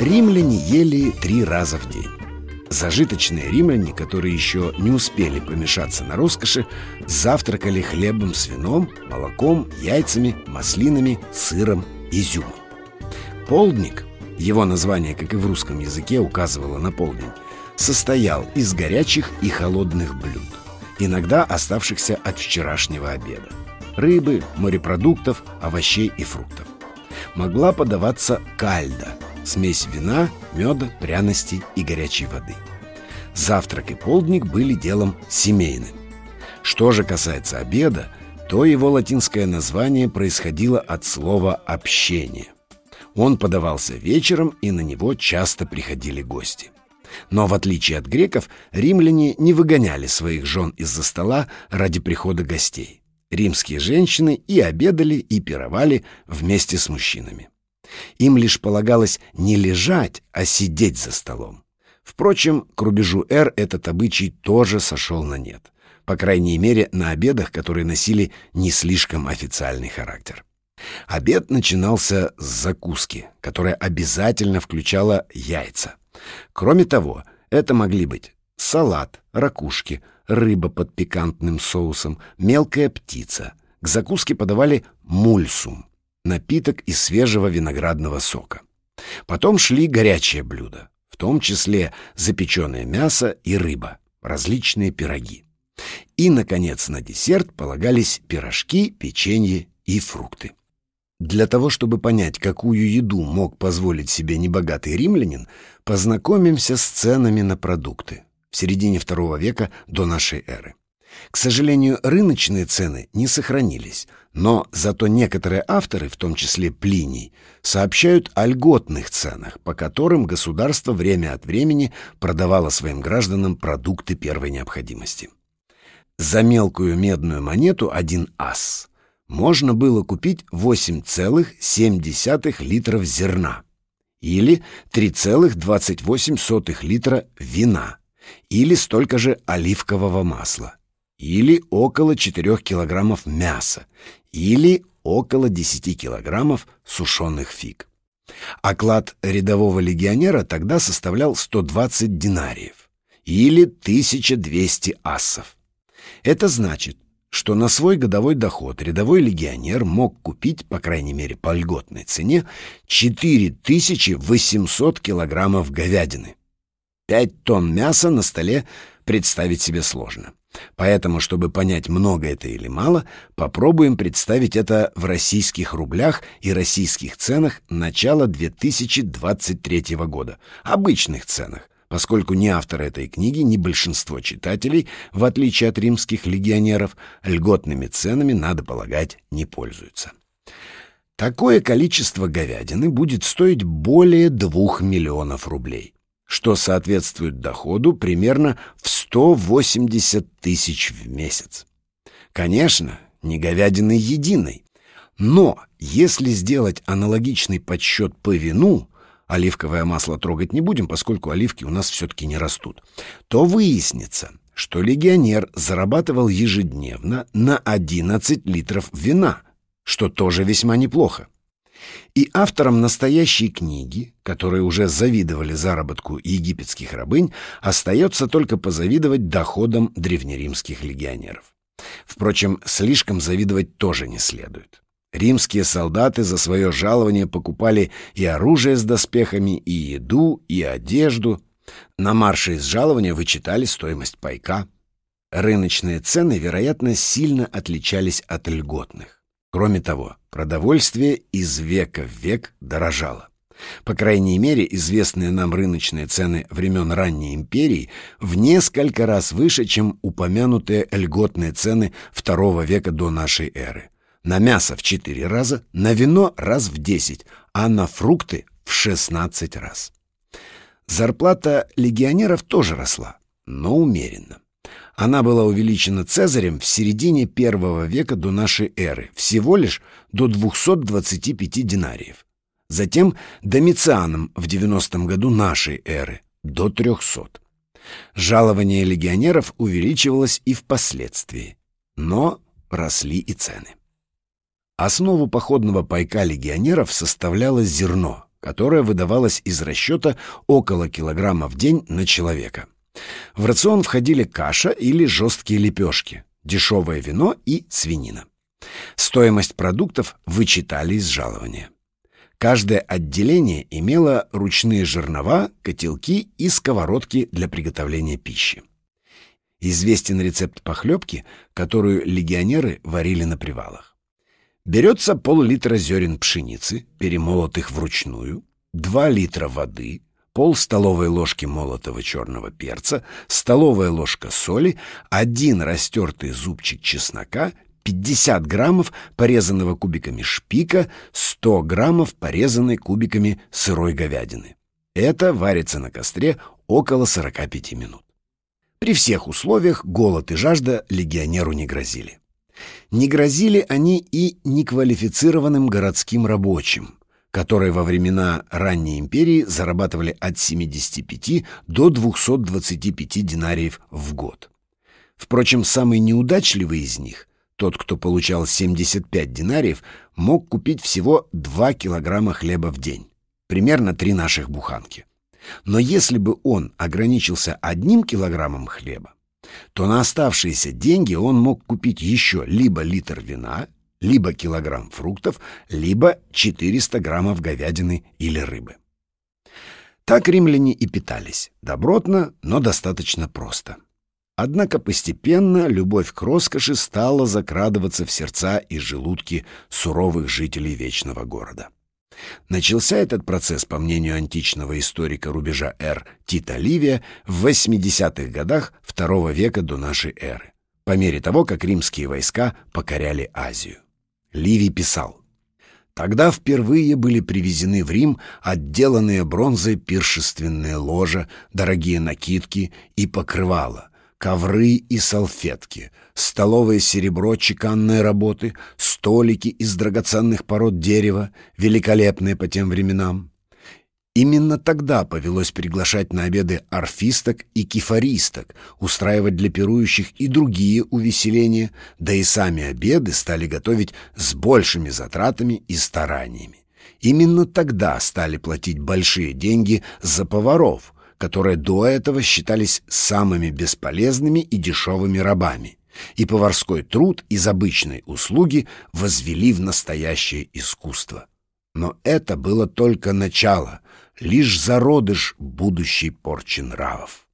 римляне ели три раза в день. Зажиточные римляне, которые еще не успели помешаться на роскоши, завтракали хлебом с вином, молоком, яйцами, маслинами, сыром, изюмом. Полдник, его название, как и в русском языке, указывало на полдень, состоял из горячих и холодных блюд, иногда оставшихся от вчерашнего обеда. Рыбы, морепродуктов, овощей и фруктов. Могла подаваться кальда – смесь вина, меда, пряностей и горячей воды. Завтрак и полдник были делом семейным. Что же касается обеда, то его латинское название происходило от слова «общение». Он подавался вечером, и на него часто приходили гости. Но в отличие от греков, римляне не выгоняли своих жен из-за стола ради прихода гостей. Римские женщины и обедали, и пировали вместе с мужчинами. Им лишь полагалось не лежать, а сидеть за столом. Впрочем, к рубежу «Р» этот обычай тоже сошел на нет. По крайней мере, на обедах, которые носили не слишком официальный характер. Обед начинался с закуски, которая обязательно включала яйца. Кроме того, это могли быть салат, ракушки, рыба под пикантным соусом, мелкая птица. К закуске подавали мульсум, напиток из свежего виноградного сока. Потом шли горячие блюда, в том числе запеченное мясо и рыба, различные пироги. И, наконец, на десерт полагались пирожки, печенье и фрукты. Для того, чтобы понять, какую еду мог позволить себе небогатый римлянин, познакомимся с ценами на продукты в середине второго века до нашей эры. К сожалению, рыночные цены не сохранились, но зато некоторые авторы, в том числе Плиний, сообщают о льготных ценах, по которым государство время от времени продавало своим гражданам продукты первой необходимости. За мелкую медную монету один ас можно было купить 8,7 литров зерна или 3,28 литра вина или столько же оливкового масла или около 4 килограммов мяса, или около 10 килограммов сушеных фиг. Оклад рядового легионера тогда составлял 120 динариев, или 1200 ассов. Это значит, что на свой годовой доход рядовой легионер мог купить, по крайней мере по льготной цене, 4800 килограммов говядины. 5 тонн мяса на столе представить себе сложно. Поэтому, чтобы понять, много это или мало, попробуем представить это в российских рублях и российских ценах начала 2023 года, обычных ценах, поскольку ни автор этой книги, ни большинство читателей, в отличие от римских легионеров, льготными ценами, надо полагать, не пользуются. Такое количество говядины будет стоить более двух миллионов рублей что соответствует доходу примерно в 180 тысяч в месяц. Конечно, не говядины единой, но если сделать аналогичный подсчет по вину, оливковое масло трогать не будем, поскольку оливки у нас все-таки не растут, то выяснится, что легионер зарабатывал ежедневно на 11 литров вина, что тоже весьма неплохо. И авторам настоящей книги, которые уже завидовали заработку египетских рабынь, остается только позавидовать доходам древнеримских легионеров. Впрочем, слишком завидовать тоже не следует. Римские солдаты за свое жалование покупали и оружие с доспехами, и еду, и одежду. На марше из жалования вычитали стоимость пайка. Рыночные цены, вероятно, сильно отличались от льготных. Кроме того, продовольствие из века в век дорожало. По крайней мере, известные нам рыночные цены времен ранней империи в несколько раз выше, чем упомянутые льготные цены второго века до нашей эры. На мясо в четыре раза, на вино раз в десять, а на фрукты в шестнадцать раз. Зарплата легионеров тоже росла, но умеренно. Она была увеличена Цезарем в середине первого века до нашей эры, всего лишь до 225 динариев. Затем Домицианом в 90 году нашей эры до 300. Жалование легионеров увеличивалось и впоследствии, но росли и цены. Основу походного пайка легионеров составляло зерно, которая выдавалась из расчета около килограмма в день на человека. В рацион входили каша или жесткие лепешки, дешевое вино и свинина. Стоимость продуктов вычитали из жалования. Каждое отделение имело ручные жернова, котелки и сковородки для приготовления пищи. Известен рецепт похлебки, которую легионеры варили на привалах. Берется пол-литра зерен пшеницы, перемолотых вручную, 2 литра воды, пол столовой ложки молотого черного перца, столовая ложка соли, один растертый зубчик чеснока, 50 граммов порезанного кубиками шпика, 100 граммов порезанной кубиками сырой говядины. Это варится на костре около 45 минут. При всех условиях голод и жажда легионеру не грозили. Не грозили они и неквалифицированным городским рабочим, которые во времена ранней империи зарабатывали от 75 до 225 динариев в год. Впрочем, самый неудачливый из них, тот, кто получал 75 динариев, мог купить всего 2 килограмма хлеба в день, примерно 3 наших буханки. Но если бы он ограничился одним килограммом хлеба, то на оставшиеся деньги он мог купить еще либо литр вина, либо килограмм фруктов, либо 400 граммов говядины или рыбы. Так римляне и питались, добротно, но достаточно просто. Однако постепенно любовь к роскоши стала закрадываться в сердца и желудки суровых жителей Вечного города. Начался этот процесс, по мнению античного историка рубежа Р. Тита Ливия, в 80-х годах II века до нашей эры, по мере того, как римские войска покоряли Азию. Ливий писал, Тогда впервые были привезены в Рим отделанные бронзой пиршественные ложа, дорогие накидки и покрывала, ковры и салфетки, столовое серебро чеканной работы, столики из драгоценных пород дерева, великолепные по тем временам. Именно тогда повелось приглашать на обеды арфисток и кефаристок, устраивать для пирующих и другие увеселения, да и сами обеды стали готовить с большими затратами и стараниями. Именно тогда стали платить большие деньги за поваров – которые до этого считались самыми бесполезными и дешевыми рабами, и поварской труд из обычной услуги возвели в настоящее искусство. Но это было только начало, лишь зародыш будущей порчи нравов.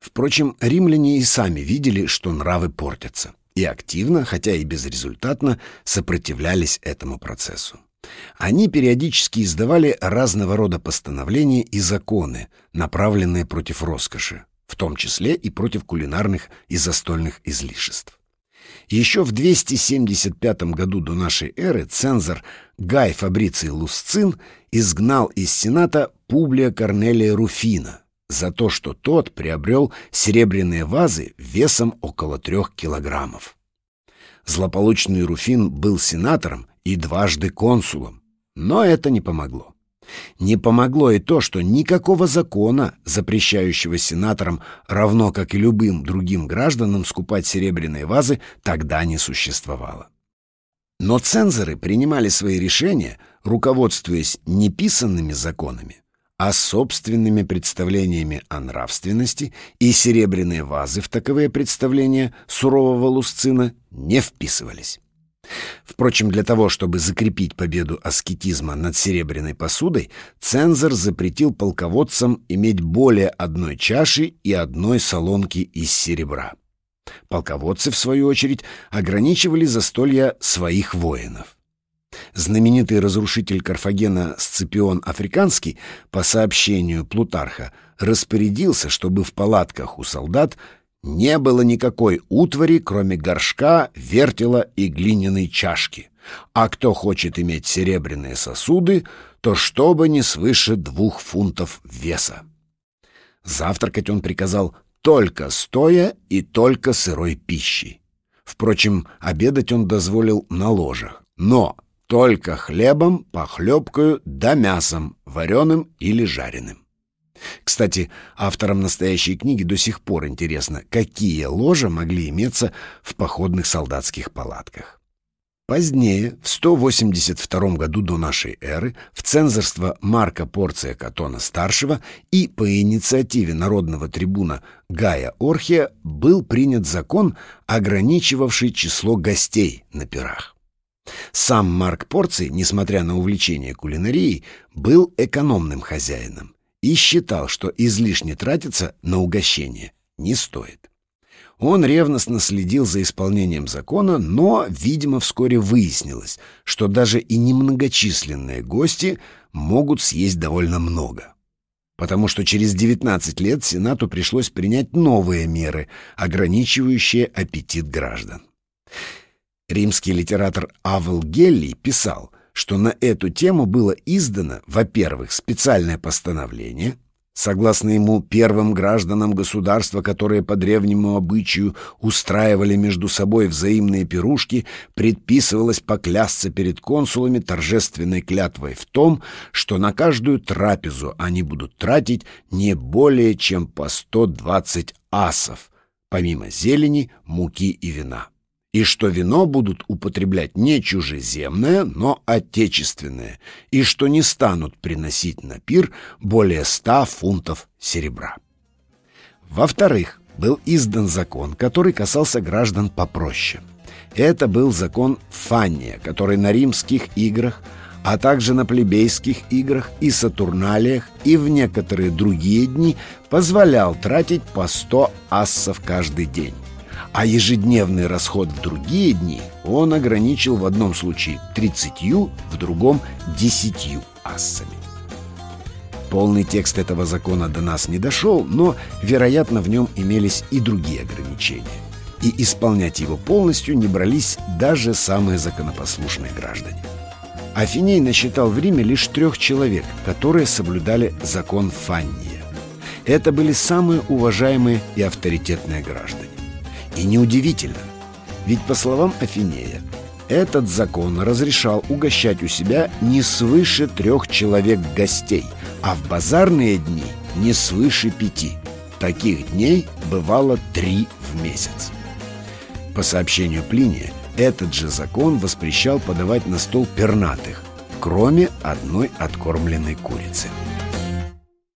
Впрочем, римляне и сами видели, что нравы портятся, и активно, хотя и безрезультатно, сопротивлялись этому процессу. Они периодически издавали разного рода постановления и законы, направленные против роскоши, в том числе и против кулинарных и застольных излишеств. Еще в 275 году до нашей эры цензор Гай Фабриций Лусцин изгнал из Сената Публия Корнелия Руфина за то, что тот приобрел серебряные вазы весом около трех килограммов. Злополучный Руфин был сенатором и дважды консулом. Но это не помогло. Не помогло и то, что никакого закона, запрещающего сенаторам, равно как и любым другим гражданам, скупать серебряные вазы, тогда не существовало. Но цензоры принимали свои решения, руководствуясь не писанными законами, а собственными представлениями о нравственности, и серебряные вазы в таковые представления сурового Лусцина не вписывались. Впрочем, для того, чтобы закрепить победу аскетизма над серебряной посудой, цензор запретил полководцам иметь более одной чаши и одной солонки из серебра. Полководцы, в свою очередь, ограничивали застолья своих воинов. Знаменитый разрушитель Карфагена Сципион Африканский, по сообщению Плутарха, распорядился, чтобы в палатках у солдат не было никакой утвари, кроме горшка, вертела и глиняной чашки. А кто хочет иметь серебряные сосуды, то чтобы не свыше двух фунтов веса. Завтракать он приказал только стоя и только сырой пищей. Впрочем, обедать он дозволил на ложах, но только хлебом, похлебкою да мясом, вареным или жареным. Кстати, авторам настоящей книги до сих пор интересно, какие ложа могли иметься в походных солдатских палатках. Позднее, в 182 году до нашей эры, в цензорство Марка Порция Катона-старшего и по инициативе народного трибуна Гая Орхия был принят закон, ограничивавший число гостей на пирах. Сам Марк Порций, несмотря на увлечение кулинарией, был экономным хозяином и считал, что излишне тратиться на угощение не стоит. Он ревностно следил за исполнением закона, но, видимо, вскоре выяснилось, что даже и немногочисленные гости могут съесть довольно много. Потому что через 19 лет Сенату пришлось принять новые меры, ограничивающие аппетит граждан. Римский литератор Авел Гелли писал, что на эту тему было издано, во-первых, специальное постановление, Согласно ему, первым гражданам государства, которые по древнему обычаю устраивали между собой взаимные пирушки, предписывалось поклясться перед консулами торжественной клятвой в том, что на каждую трапезу они будут тратить не более чем по 120 асов, помимо зелени, муки и вина и что вино будут употреблять не чужеземное, но отечественное, и что не станут приносить на пир более ста фунтов серебра. Во-вторых, был издан закон, который касался граждан попроще. Это был закон Фанния, который на римских играх, а также на плебейских играх и сатурналиях и в некоторые другие дни позволял тратить по 100 ассов каждый день а ежедневный расход в другие дни он ограничил в одном случае 30, в другом 10 ассами. Полный текст этого закона до нас не дошел, но, вероятно, в нем имелись и другие ограничения. И исполнять его полностью не брались даже самые законопослушные граждане. Афиней насчитал в Риме лишь трех человек, которые соблюдали закон Фанния. Это были самые уважаемые и авторитетные граждане. И неудивительно, ведь по словам Афинея, этот закон разрешал угощать у себя не свыше трех человек гостей, а в базарные дни не свыше пяти. Таких дней бывало три в месяц. По сообщению Плиния, этот же закон воспрещал подавать на стол пернатых, кроме одной откормленной курицы.